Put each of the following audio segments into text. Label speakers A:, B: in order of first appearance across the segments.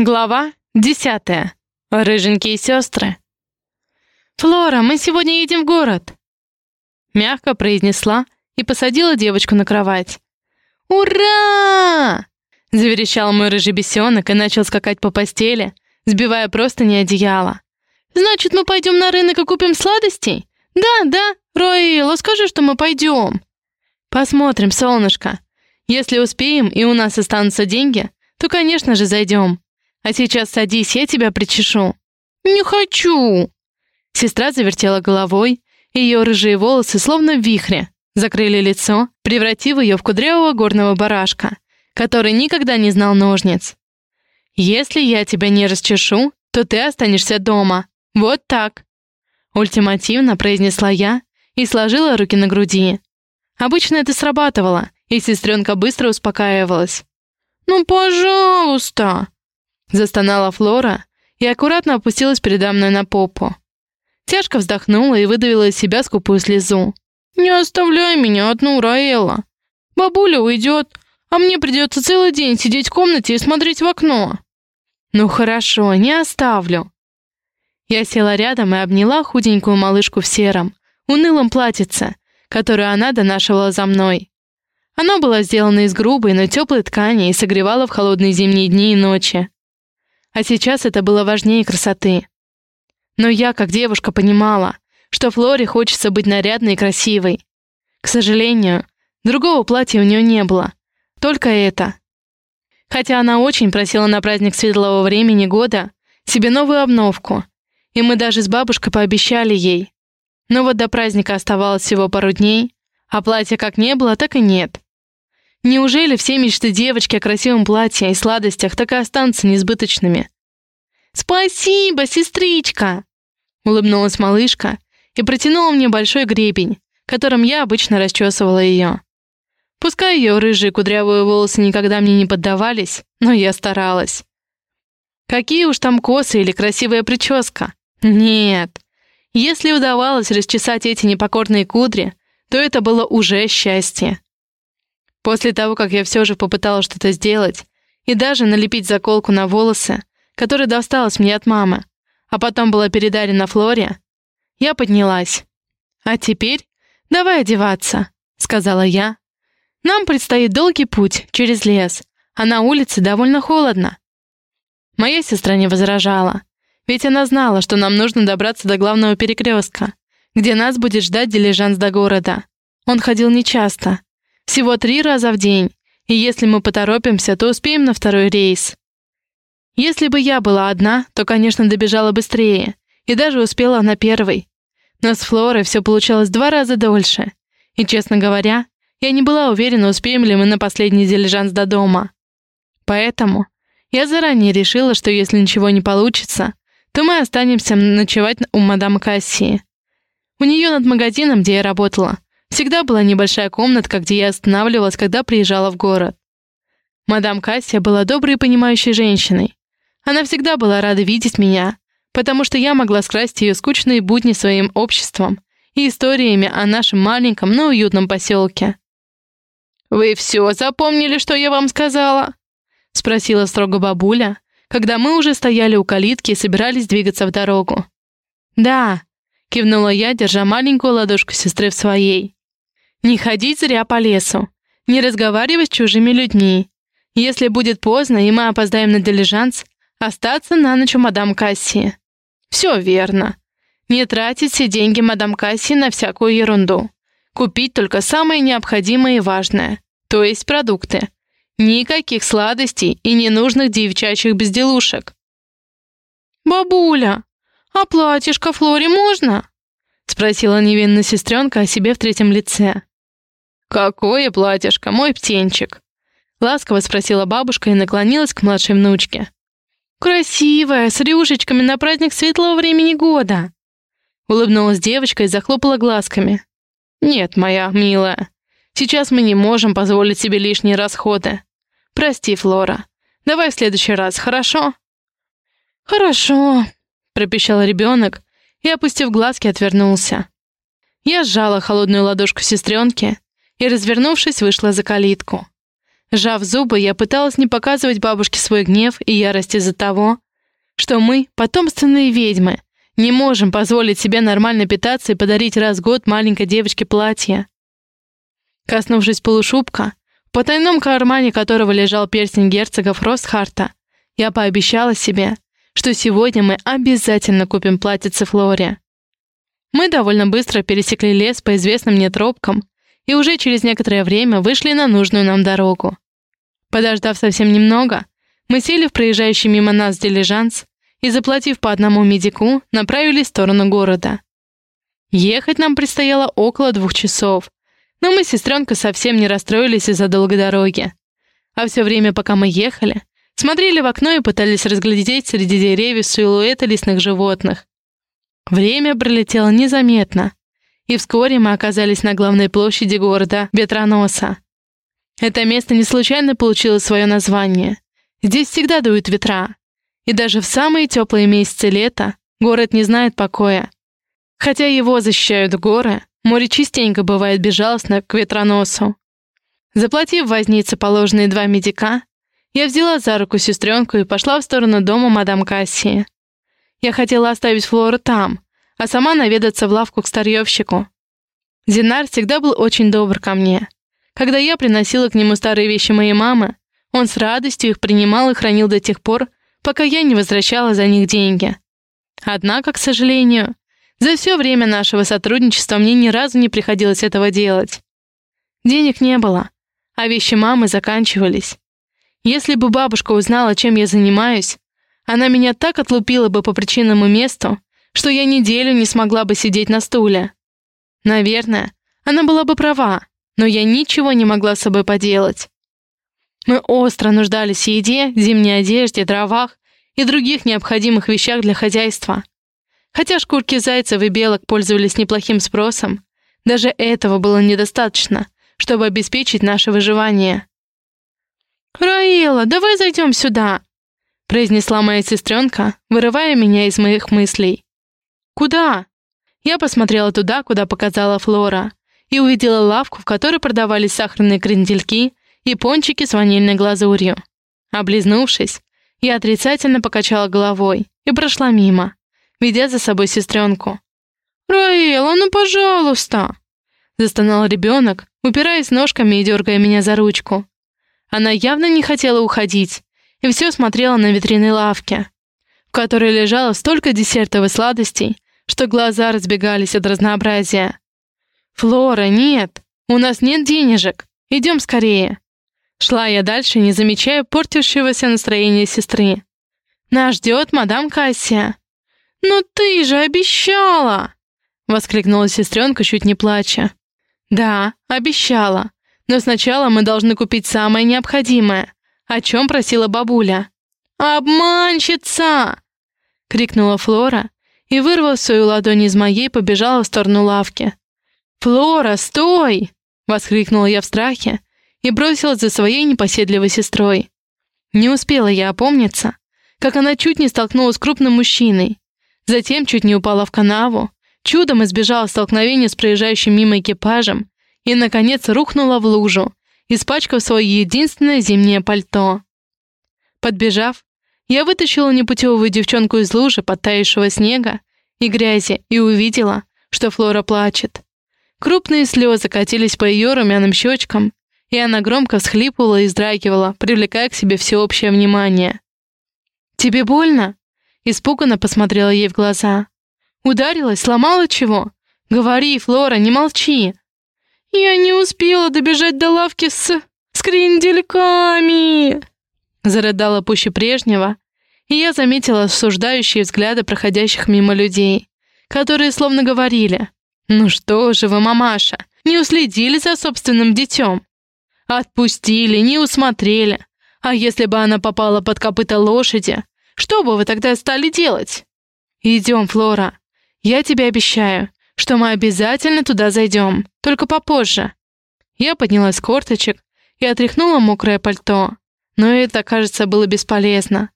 A: Глава десятая. Рыженькие сестры. «Флора, мы сегодня едем в город!» Мягко произнесла и посадила девочку на кровать. «Ура!» Заверещал мой рыжий бесенок и начал скакать по постели, сбивая просто не одеяло. «Значит, мы пойдем на рынок и купим сладостей?» «Да, да, Роэлла, скажи, что мы пойдем!» «Посмотрим, солнышко. Если успеем и у нас останутся деньги, то, конечно же, зайдем. А сейчас садись, я тебя причешу». «Не хочу!» Сестра завертела головой, ее рыжие волосы, словно в вихре, закрыли лицо, превратив ее в кудрявого горного барашка, который никогда не знал ножниц. «Если я тебя не расчешу, то ты останешься дома. Вот так!» Ультимативно произнесла я и сложила руки на груди. Обычно это срабатывало, и сестренка быстро успокаивалась. «Ну, пожалуйста!» Застонала Флора и аккуратно опустилась передо мной на попу. Тяжко вздохнула и выдавила из себя скупую слезу. «Не оставляй меня одну, Раэла. Бабуля уйдет, а мне придется целый день сидеть в комнате и смотреть в окно». «Ну хорошо, не оставлю». Я села рядом и обняла худенькую малышку в сером, унылом платьице, которое она донашивала за мной. Оно было сделано из грубой, но теплой ткани и согревало в холодные зимние дни и ночи. А сейчас это было важнее красоты. Но я, как девушка, понимала, что Флоре хочется быть нарядной и красивой. К сожалению, другого платья у нее не было. Только это. Хотя она очень просила на праздник светлого времени года себе новую обновку, и мы даже с бабушкой пообещали ей. Но вот до праздника оставалось всего пару дней, а платья как не было, так и нет. Неужели все мечты девочки о красивом платье и сладостях так и останутся несбыточными? «Спасибо, сестричка!» Улыбнулась малышка и протянула мне большой гребень, которым я обычно расчесывала ее. Пускай ее рыжие кудрявые волосы никогда мне не поддавались, но я старалась. Какие уж там косы или красивая прическа. Нет. Если удавалось расчесать эти непокорные кудри, то это было уже счастье. После того, как я все же попыталась что-то сделать и даже налепить заколку на волосы, которая досталась мне от мамы, а потом была передарена Флоре, я поднялась. «А теперь давай одеваться», — сказала я. «Нам предстоит долгий путь через лес, а на улице довольно холодно». Моя сестра не возражала, ведь она знала, что нам нужно добраться до главного перекрестка, где нас будет ждать дилижанс до города. Он ходил нечасто, всего три раза в день, и если мы поторопимся, то успеем на второй рейс. Если бы я была одна, то, конечно, добежала быстрее, и даже успела на первый. Но с Флорой все получалось два раза дольше. И, честно говоря, я не была уверена, успеем ли мы на последний дилижанс до дома. Поэтому я заранее решила, что если ничего не получится, то мы останемся ночевать у мадам Кассии. У нее над магазином, где я работала, всегда была небольшая комнатка, где я останавливалась, когда приезжала в город. Мадам Кассия была доброй и понимающей женщиной, она всегда была рада видеть меня, потому что я могла скрасить ее скучные будни своим обществом и историями о нашем маленьком, но уютном поселке. «Вы все запомнили, что я вам сказала?» — спросила строго бабуля, когда мы уже стояли у калитки и собирались двигаться в дорогу. «Да», — кивнула я, держа маленькую ладошку сестры в своей. «Не ходить зря по лесу, не разговаривать с чужими людьми. Если будет поздно, и мы опоздаем на дилижанс, Остаться на ночь у мадам Касси. Все верно. Не тратить все деньги мадам Касси на всякую ерунду. Купить только самое необходимое и важное, то есть продукты. Никаких сладостей и ненужных девчачьих безделушек. «Бабуля, а платьишко Флоре можно?» — спросила невинная сестренка о себе в третьем лице. «Какое платьишко, мой птенчик?» — ласково спросила бабушка и наклонилась к младшей внучке. «Красивая, с рюшечками на праздник светлого времени года!» Улыбнулась девочка и захлопала глазками. «Нет, моя милая, сейчас мы не можем позволить себе лишние расходы. Прости, Флора. Давай в следующий раз, хорошо?» «Хорошо», — пропищал ребенок и, опустив глазки, отвернулся. Я сжала холодную ладошку сестренки и, развернувшись, вышла за калитку. Сжав зубы, я пыталась не показывать бабушке свой гнев и ярость из-за того, что мы, потомственные ведьмы, не можем позволить себе нормально питаться и подарить раз в год маленькой девочке платье. Коснувшись полушубка, в потайном кармане которого лежал перстень герцога Фростхарта, я пообещала себе, что сегодня мы обязательно купим платьице Флоре. Мы довольно быстро пересекли лес по известным мне тропкам и уже через некоторое время вышли на нужную нам дорогу. Подождав совсем немного, мы сели в проезжающий мимо нас дилижанс и, заплатив по одному медику, направились в сторону города. Ехать нам предстояло около двух часов, но мы с сестренкой совсем не расстроились из-за долгой дороги. А все время, пока мы ехали, смотрели в окно и пытались разглядеть среди деревьев силуэты лесных животных. Время пролетело незаметно, и вскоре мы оказались на главной площади города Ветроноса. Это место не случайно получило свое название. Здесь всегда дуют ветра, и даже в самые теплые месяцы лета город не знает покоя. Хотя его защищают горы, море частенько бывает безжалостно к ветроносу. Заплатив вознице положенные два медика, я взяла за руку сестренку и пошла в сторону дома мадам Кассии. Я хотела оставить Флору там, а сама наведаться в лавку к старьевщику. Зинар всегда был очень добр ко мне. Когда я приносила к нему старые вещи моей мамы, он с радостью их принимал и хранил до тех пор, пока я не возвращала за них деньги. Однако, к сожалению, за все время нашего сотрудничества мне ни разу не приходилось этого делать. Денег не было, а вещи мамы заканчивались. Если бы бабушка узнала, чем я занимаюсь, она меня так отлупила бы по причинному месту, что я неделю не смогла бы сидеть на стуле. Наверное, она была бы права, но я ничего не могла с собой поделать. Мы остро нуждались в еде, зимней одежде, дровах и других необходимых вещах для хозяйства. Хотя шкурки зайцев и белок пользовались неплохим спросом, даже этого было недостаточно, чтобы обеспечить наше выживание. «Раила, давай зайдем сюда!» произнесла моя сестренка, вырывая меня из моих мыслей. «Куда?» Я посмотрела туда, куда показала Флора, и увидела лавку, в которой продавались сахарные крендельки и пончики с ванильной глазурью. Облизнувшись, я отрицательно покачала головой и прошла мимо, ведя за собой сестренку. «Раэла, ну пожалуйста!» Застонал ребенок, упираясь ножками и дергая меня за ручку. Она явно не хотела уходить и все смотрела на витрины лавки, в которой лежало столько десертов и сладостей, что глаза разбегались от разнообразия. «Флора, нет! У нас нет денежек! Идем скорее!» Шла я дальше, не замечая портившегося настроения сестры. «Нас ждет мадам Кассия». «Ну ты же обещала!» — воскликнула сестренка, чуть не плача. «Да, обещала. Но сначала мы должны купить самое необходимое, о чем просила бабуля. «Обманщица!» — крикнула Флора и, вырвав свою ладонь из моей, побежала в сторону лавки. «Флора, стой!» — воскликнула я в страхе и бросилась за своей непоседливой сестрой. Не успела я опомниться, как она чуть не столкнулась с крупным мужчиной, затем чуть не упала в канаву, чудом избежала столкновения с проезжающим мимо экипажем и, наконец, рухнула в лужу, испачкав свое единственное зимнее пальто. Подбежав, я вытащила непутевую девчонку из лужи, подтаявшего снега и грязи, и увидела, что Флора плачет. Крупные слезы катились по ее румяным щечкам, и она громко всхлипывала и вздрагивала, привлекая к себе всеобщее внимание. «Тебе больно?» Испуганно посмотрела ей в глаза. «Ударилась? Сломала чего? Говори, Флора, не молчи!» «Я не успела добежать до лавки с... с крендельками!» Зарыдала пуще прежнего, и я заметила осуждающие взгляды проходящих мимо людей, которые словно говорили, «Ну что же вы, мамаша, не уследили за собственным детем?» Отпустили, не усмотрели. А если бы она попала под копыта лошади, что бы вы тогда стали делать? Идем, Флора. Я тебе обещаю, что мы обязательно туда зайдем, только попозже. Я поднялась с корточек и отряхнула мокрое пальто. Но это, кажется, было бесполезно.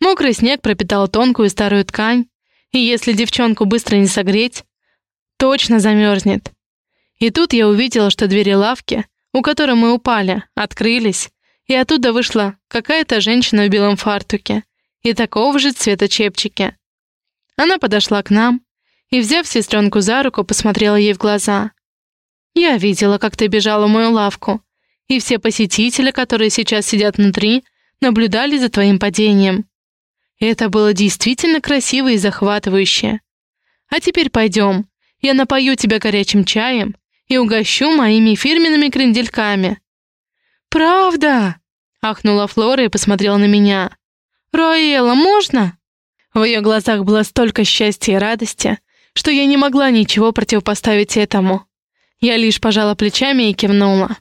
A: Мокрый снег пропитал тонкую старую ткань, и если девчонку быстро не согреть, точно замерзнет. И тут я увидела, что двери лавки у которой мы упали, открылись, и оттуда вышла какая-то женщина в белом фартуке и такого же цвета чепчики. Она подошла к нам и, взяв сестренку за руку, посмотрела ей в глаза. «Я видела, как ты бежала в мою лавку, и все посетители, которые сейчас сидят внутри, наблюдали за твоим падением. Это было действительно красиво и захватывающе. А теперь пойдем, я напою тебя горячим чаем и угощу моими фирменными крендельками». «Правда?» — ахнула Флора и посмотрела на меня. «Раэла, можно?» В ее глазах было столько счастья и радости, что я не могла ничего противопоставить этому. Я лишь пожала плечами и кивнула.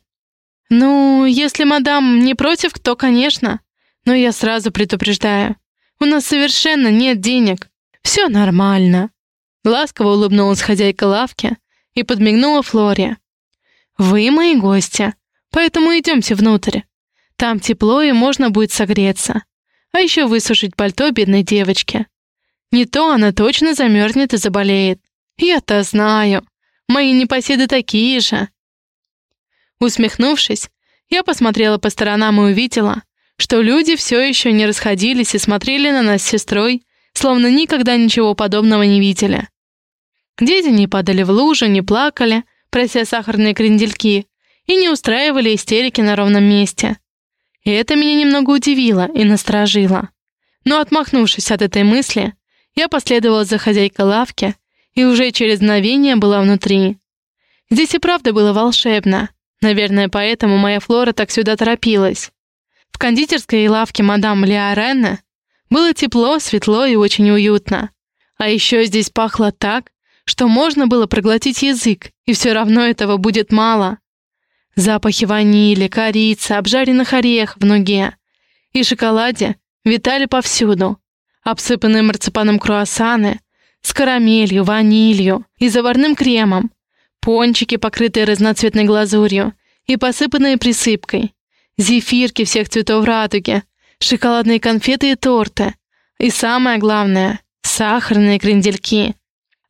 A: «Ну, если мадам не против, то, конечно. Но я сразу предупреждаю. У нас совершенно нет денег. Все нормально». Ласково улыбнулась хозяйка лавки и подмигнула Флоре. «Вы мои гости, поэтому идемте внутрь. Там тепло и можно будет согреться. А еще высушить пальто бедной девочке. Не то она точно замерзнет и заболеет. Я-то знаю. Мои непоседы такие же». Усмехнувшись, я посмотрела по сторонам и увидела, что люди все еще не расходились и смотрели на нас с сестрой, словно никогда ничего подобного не видели. Дети не падали в лужу, не плакали, прося сахарные крендельки, и не устраивали истерики на ровном месте. И это меня немного удивило и насторожило. Но отмахнувшись от этой мысли, я последовала за хозяйкой лавки и уже через мгновение была внутри. Здесь и правда было волшебно. Наверное, поэтому моя Флора так сюда торопилась. В кондитерской лавке мадам Леа Ренне было тепло, светло и очень уютно. А еще здесь пахло так, что можно было проглотить язык, и все равно этого будет мало. Запахи ванили, корицы, обжаренных орехов в нуге и шоколаде витали повсюду. Обсыпанные марципаном круассаны с карамелью, ванилью и заварным кремом, пончики, покрытые разноцветной глазурью и посыпанные присыпкой, зефирки всех цветов радуги, шоколадные конфеты и торты, и самое главное — сахарные крендельки.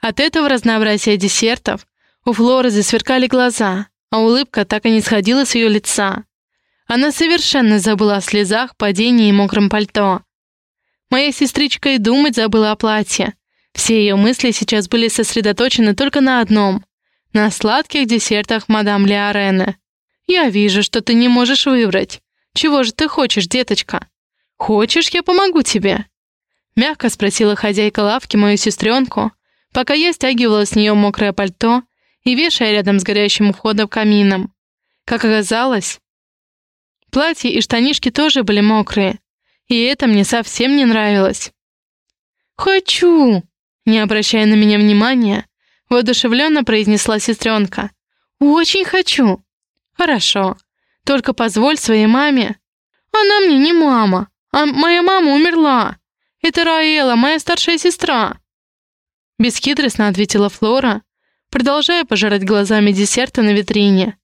A: От этого разнообразия десертов у Флоры засверкали глаза, а улыбка так и не сходила с ее лица. Она совершенно забыла о слезах, падении и мокром пальто. Моя сестричка и думать забыла о платье. Все ее мысли сейчас были сосредоточены только на одном — на сладких десертах мадам Леорене. «Я вижу, что ты не можешь выбрать. Чего же ты хочешь, деточка? Хочешь, я помогу тебе?» Мягко спросила хозяйка лавки мою сестренку, пока я стягивала с нее мокрое пальто и вешая рядом с горящим входом камином. Как оказалось, платье и штанишки тоже были мокрые, и это мне совсем не нравилось. «Хочу!» — не обращая на меня внимания, воодушевленно произнесла сестренка. «Очень хочу!» «Хорошо, только позволь своей маме...» «Она мне не мама, а моя мама умерла. Это Раэла, моя старшая сестра!» Бесхитростно ответила Флора, продолжая пожирать глазами десерты на витрине.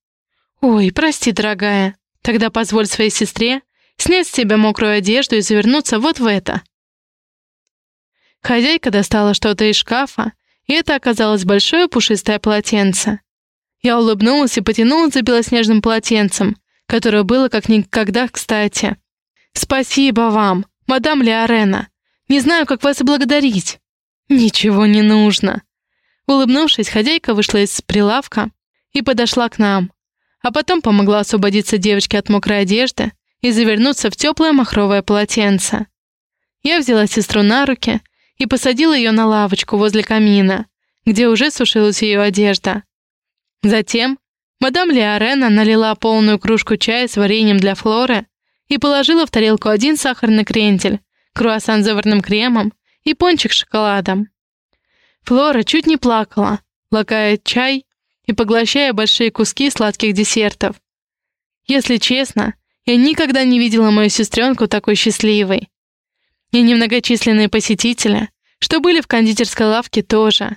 A: «Ой, прости, дорогая, тогда позволь своей сестре снять с тебя мокрую одежду и завернуться вот в это». Хозяйка достала что-то из шкафа, и это оказалось большое пушистое полотенце. Я улыбнулась и потянулась за белоснежным полотенцем, которое было как никогда кстати. «Спасибо вам, мадам Леорена. Не знаю, как вас благодарить». «Ничего не нужно». Улыбнувшись, хозяйка вышла из прилавка и подошла к нам, а потом помогла освободиться девочке от мокрой одежды и завернуться в теплое махровое полотенце. Я взяла сестру на руки и посадила ее на лавочку возле камина, где уже сушилась ее одежда. Затем мадам Леорена налила полную кружку чая с вареньем для Флоры и положила в тарелку один сахарный крендель, круассан с заварным кремом и пончик с шоколадом. Флора чуть не плакала, лакая чай и поглощая большие куски сладких десертов. Если честно, я никогда не видела мою сестренку такой счастливой. И немногочисленные посетители, что были в кондитерской лавке, тоже.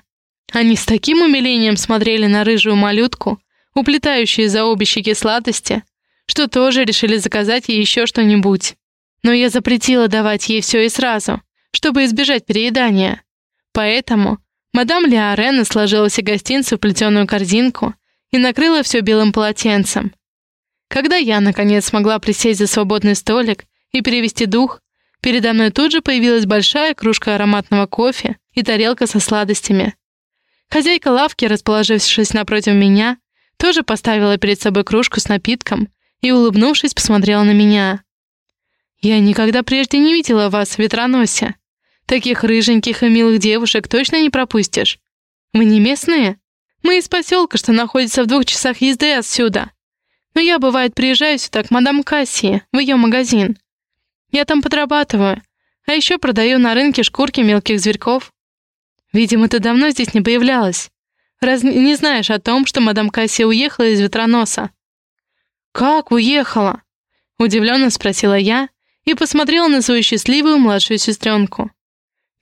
A: Они с таким умилением смотрели на рыжую малютку, уплетающую за обе щеки сладости, что тоже решили заказать ей еще что-нибудь. Но я запретила давать ей все и сразу, чтобы избежать переедания. Поэтому мадам Леорена сложила все гостинцы в плетеную корзинку и накрыла все белым полотенцем. Когда я, наконец, смогла присесть за свободный столик и перевести дух, передо мной тут же появилась большая кружка ароматного кофе и тарелка со сладостями. Хозяйка лавки, расположившись напротив меня, тоже поставила перед собой кружку с напитком и, улыбнувшись, посмотрела на меня. «Я никогда прежде не видела вас в ветроносе. Таких рыженьких и милых девушек точно не пропустишь. Вы не местные? Мы из поселка, что находится в двух часах езды отсюда. Но я, бывает, приезжаю сюда к мадам Кассии, в ее магазин. Я там подрабатываю, а еще продаю на рынке шкурки мелких зверьков. Видимо, ты давно здесь не появлялась. Раз не знаешь о том, что мадам Кассия уехала из Ветроноса?» «Как уехала?» — удивленно спросила я и посмотрела на свою счастливую младшую сестренку.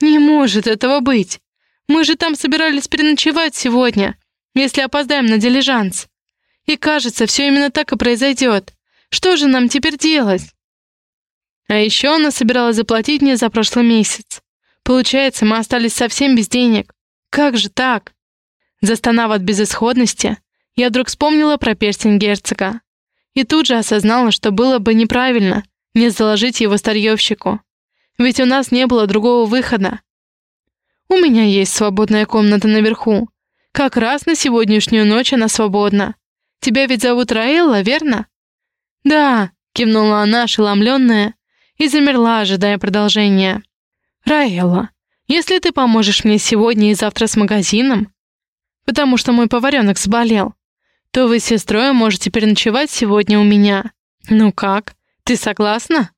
A: «Не может этого быть! Мы же там собирались переночевать сегодня, если опоздаем на дилижанс. И кажется, все именно так и произойдет. Что же нам теперь делать?» А еще она собиралась заплатить мне за прошлый месяц. Получается, мы остались совсем без денег. Как же так? Застонав от безысходности, я вдруг вспомнила про перстень герцога. И тут же осознала, что было бы неправильно не заложить его старьевщику. Ведь у нас не было другого выхода. У меня есть свободная комната наверху. Как раз на сегодняшнюю ночь она свободна. Тебя ведь зовут Раэлла, верно? Да, кивнула она, ошеломленная, и замерла, ожидая продолжения. Раэлла, если ты поможешь мне сегодня и завтра с магазином, потому что мой поваренок заболел, то вы с сестрой можете переночевать сегодня у меня. Ну как, ты согласна?»